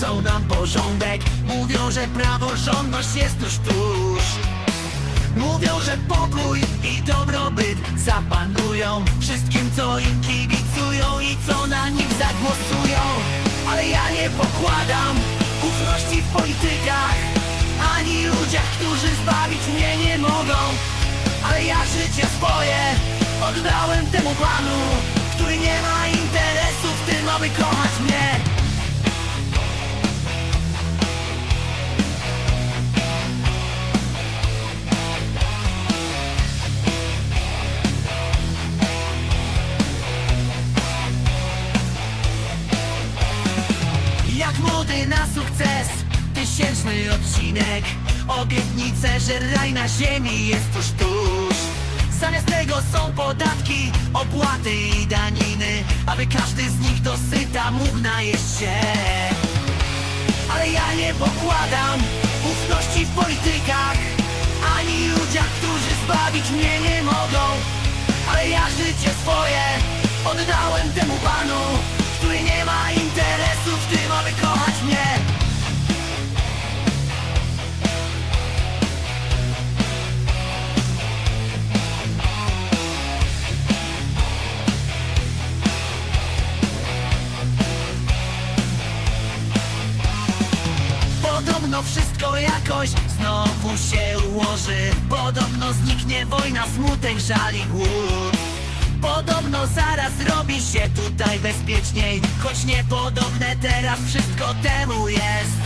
przywrócą nam porządek. Mówią, że praworządność jest tuż, tuż. Mówią, że pokój i dobrobyt zapanują. Wszystkim, co im kibicują i co na nich zagłosują. Ale ja nie pokładam ufności w politykach. Ani ludziach, którzy zbawić mnie nie mogą. Ale ja życie swoje oddałem temu panu Który nie ma interesu Na sukces. Tysięczny odcinek. Obietnice, że raj na ziemi jest tuż, tuż. Zamiast tego są podatki, opłaty i daniny. Aby każdy z nich dosyta mógł najeść się. Ale ja nie pokładam ufności w politykach. Ani ludziach, którzy zbawić mnie nie mogą. Ale ja życie swoje oddałem temu panu Podobno wszystko jakoś znowu się ułoży. Podobno zniknie wojna, smutek, żal i głód. Podobno zaraz robi się tutaj bezpieczniej Choć niepodobne teraz wszystko temu jest.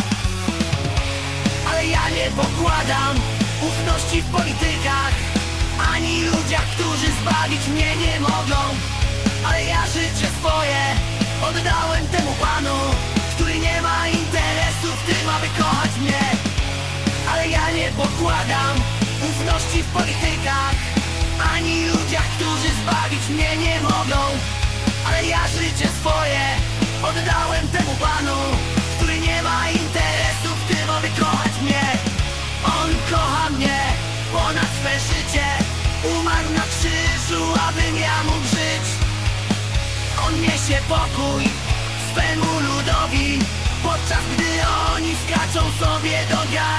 Ale ja nie pokładam ufności w politykach. Ani ludziach, którzy zbawić mnie nie mogą. Ale ja życie swoje oddałem temu panu pokładam ufności w politykach. Ani ludziach, którzy zbawić mnie nie mogą Ale ja życie swoje oddałem temu panu Który nie ma interesu w tym, aby kochać mnie. On kocha mnie ponad swe życie Umarł na krzyżu, abym ja mógł żyć. On niesie pokój swemu ludowi Podczas gdy oni skaczą sobie do swych